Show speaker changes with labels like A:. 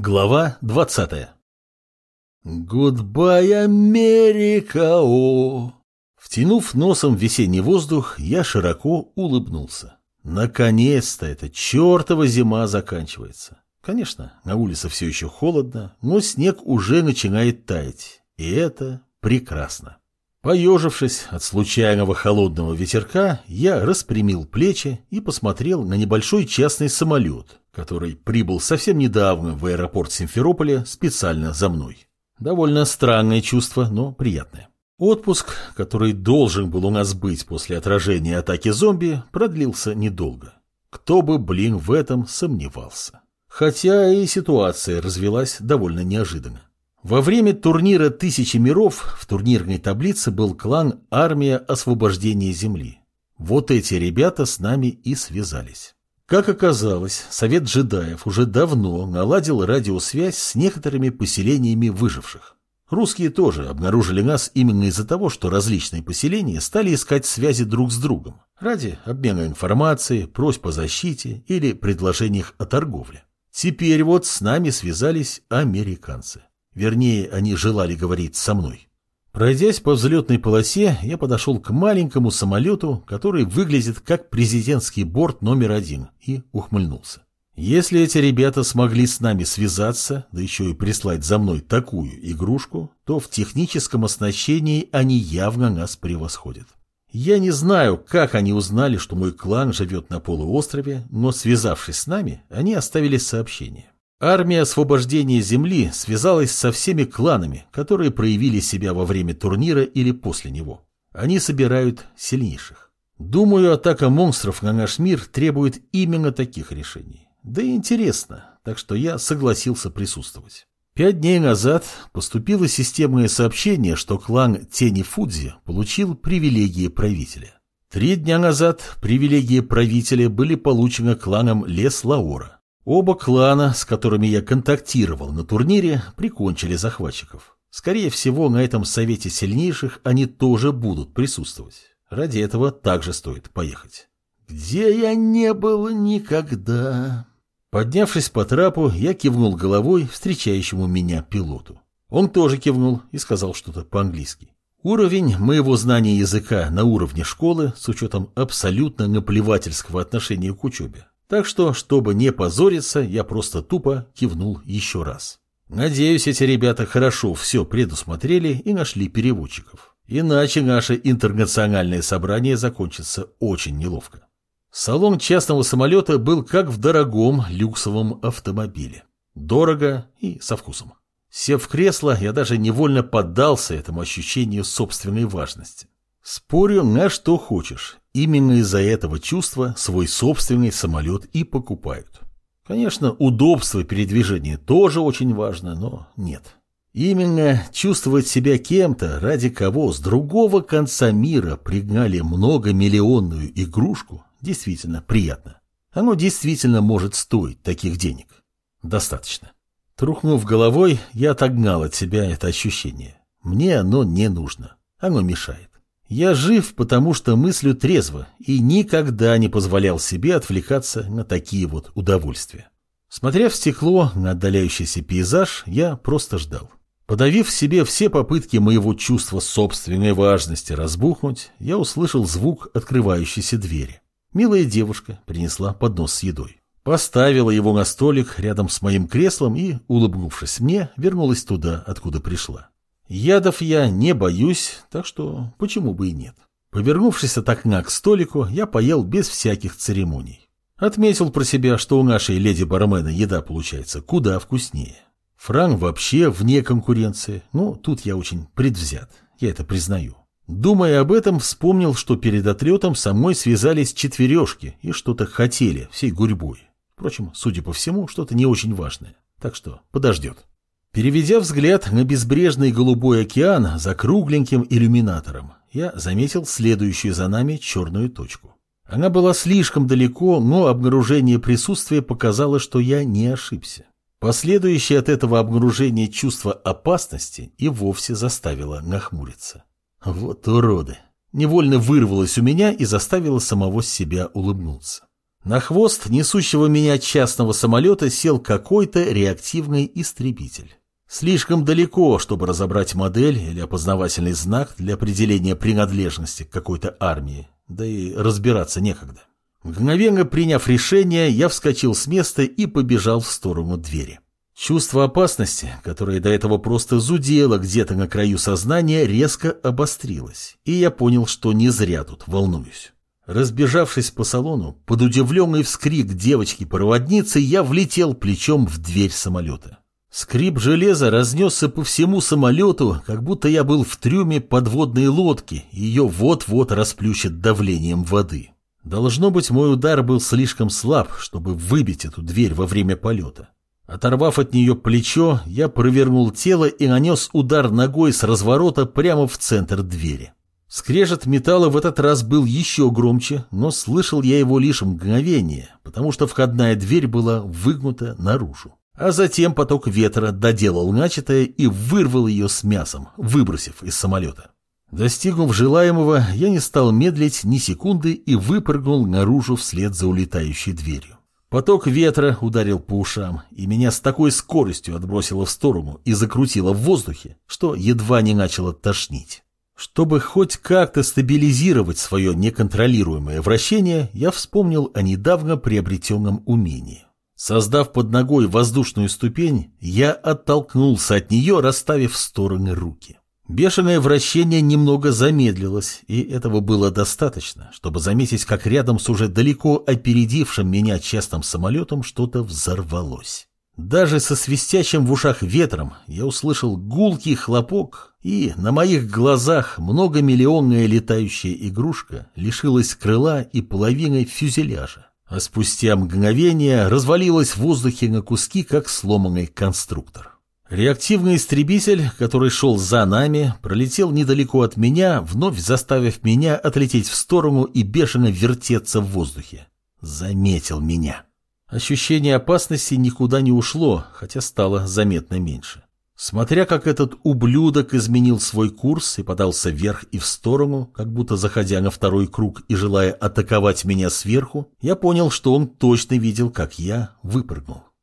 A: Глава 20 «Гудбай, Америка, о!» Втянув носом весенний воздух, я широко улыбнулся. Наконец-то эта чертова зима заканчивается. Конечно, на улице все еще холодно, но снег уже начинает таять, и это прекрасно. Поежившись от случайного холодного ветерка, я распрямил плечи и посмотрел на небольшой частный самолет, который прибыл совсем недавно в аэропорт Симферополя специально за мной. Довольно странное чувство, но приятное. Отпуск, который должен был у нас быть после отражения атаки зомби, продлился недолго. Кто бы, блин, в этом сомневался. Хотя и ситуация развелась довольно неожиданно. Во время турнира «Тысячи миров» в турнирной таблице был клан «Армия освобождения Земли». Вот эти ребята с нами и связались. Как оказалось, Совет джедаев уже давно наладил радиосвязь с некоторыми поселениями выживших. Русские тоже обнаружили нас именно из-за того, что различные поселения стали искать связи друг с другом ради обмена информацией, просьб о защите или предложениях о торговле. Теперь вот с нами связались американцы. Вернее, они желали говорить со мной. Пройдясь по взлетной полосе, я подошел к маленькому самолету, который выглядит как президентский борт номер один, и ухмыльнулся. Если эти ребята смогли с нами связаться, да еще и прислать за мной такую игрушку, то в техническом оснащении они явно нас превосходят. Я не знаю, как они узнали, что мой клан живет на полуострове, но связавшись с нами, они оставили сообщение. Армия освобождения Земли связалась со всеми кланами, которые проявили себя во время турнира или после него. Они собирают сильнейших. Думаю, атака монстров на наш мир требует именно таких решений. Да и интересно, так что я согласился присутствовать. Пять дней назад поступило системное сообщение, что клан Тени Фудзи получил привилегии правителя. Три дня назад привилегии правителя были получены кланом Лес Лаора. Оба клана, с которыми я контактировал на турнире, прикончили захватчиков. Скорее всего, на этом совете сильнейших они тоже будут присутствовать. Ради этого также стоит поехать. Где я не был никогда. Поднявшись по трапу, я кивнул головой встречающему меня пилоту. Он тоже кивнул и сказал что-то по-английски. Уровень моего знания языка на уровне школы с учетом абсолютно наплевательского отношения к учебе так что, чтобы не позориться, я просто тупо кивнул еще раз. Надеюсь, эти ребята хорошо все предусмотрели и нашли переводчиков. Иначе наше интернациональное собрание закончится очень неловко. Салон частного самолета был как в дорогом люксовом автомобиле. Дорого и со вкусом. Сев в кресло, я даже невольно поддался этому ощущению собственной важности. Спорю на что хочешь. Именно из-за этого чувства свой собственный самолет и покупают. Конечно, удобство передвижения тоже очень важно, но нет. Именно чувствовать себя кем-то, ради кого с другого конца мира пригнали многомиллионную игрушку, действительно приятно. Оно действительно может стоить таких денег. Достаточно. Трухнув головой, я отогнал от себя это ощущение. Мне оно не нужно. Оно мешает. Я жив, потому что мыслю трезво и никогда не позволял себе отвлекаться на такие вот удовольствия. Смотря в стекло на отдаляющийся пейзаж, я просто ждал. Подавив в себе все попытки моего чувства собственной важности разбухнуть, я услышал звук открывающейся двери. Милая девушка принесла поднос с едой. Поставила его на столик рядом с моим креслом и, улыбнувшись мне, вернулась туда, откуда пришла. Ядов я не боюсь, так что почему бы и нет. Повернувшись от окна к столику, я поел без всяких церемоний. Отметил про себя, что у нашей леди-бармена еда получается куда вкуснее. Франк вообще вне конкуренции, но тут я очень предвзят, я это признаю. Думая об этом, вспомнил, что перед отлетом со мной связались четвережки и что-то хотели всей гурьбой. Впрочем, судя по всему, что-то не очень важное, так что подождет. Переведя взгляд на безбрежный голубой океан за кругленьким иллюминатором, я заметил следующую за нами черную точку. Она была слишком далеко, но обнаружение присутствия показало, что я не ошибся. Последующее от этого обнаружения чувство опасности и вовсе заставило нахмуриться. Вот уроды! Невольно вырвалось у меня и заставило самого себя улыбнуться. На хвост несущего меня частного самолета сел какой-то реактивный истребитель. Слишком далеко, чтобы разобрать модель или опознавательный знак для определения принадлежности к какой-то армии, да и разбираться некогда. Мгновенно приняв решение, я вскочил с места и побежал в сторону двери. Чувство опасности, которое до этого просто зудело где-то на краю сознания, резко обострилось, и я понял, что не зря тут волнуюсь. Разбежавшись по салону, под удивленный вскрик девочки-проводницы, я влетел плечом в дверь самолета. Скрип железа разнесся по всему самолету, как будто я был в трюме подводной лодки, ее вот-вот расплющит давлением воды. Должно быть, мой удар был слишком слаб, чтобы выбить эту дверь во время полета. Оторвав от нее плечо, я провернул тело и нанес удар ногой с разворота прямо в центр двери. Скрежет металла в этот раз был еще громче, но слышал я его лишь мгновение, потому что входная дверь была выгнута наружу. А затем поток ветра доделал начатое и вырвал ее с мясом, выбросив из самолета. Достигнув желаемого, я не стал медлить ни секунды и выпрыгнул наружу вслед за улетающей дверью. Поток ветра ударил по ушам, и меня с такой скоростью отбросило в сторону и закрутило в воздухе, что едва не начало тошнить. Чтобы хоть как-то стабилизировать свое неконтролируемое вращение, я вспомнил о недавно приобретенном умении. Создав под ногой воздушную ступень, я оттолкнулся от нее, расставив в стороны руки. Бешеное вращение немного замедлилось, и этого было достаточно, чтобы заметить, как рядом с уже далеко опередившим меня частым самолетом что-то взорвалось. Даже со свистящим в ушах ветром я услышал гулкий хлопок, и на моих глазах многомиллионная летающая игрушка лишилась крыла и половины фюзеляжа а спустя мгновение развалилась в воздухе на куски, как сломанный конструктор. Реактивный истребитель, который шел за нами, пролетел недалеко от меня, вновь заставив меня отлететь в сторону и бешено вертеться в воздухе. Заметил меня. Ощущение опасности никуда не ушло, хотя стало заметно меньше. Смотря как этот ублюдок изменил свой курс и подался вверх и в сторону, как будто заходя на второй круг и желая атаковать меня сверху, я понял, что он точно видел, как я выпрыгнул.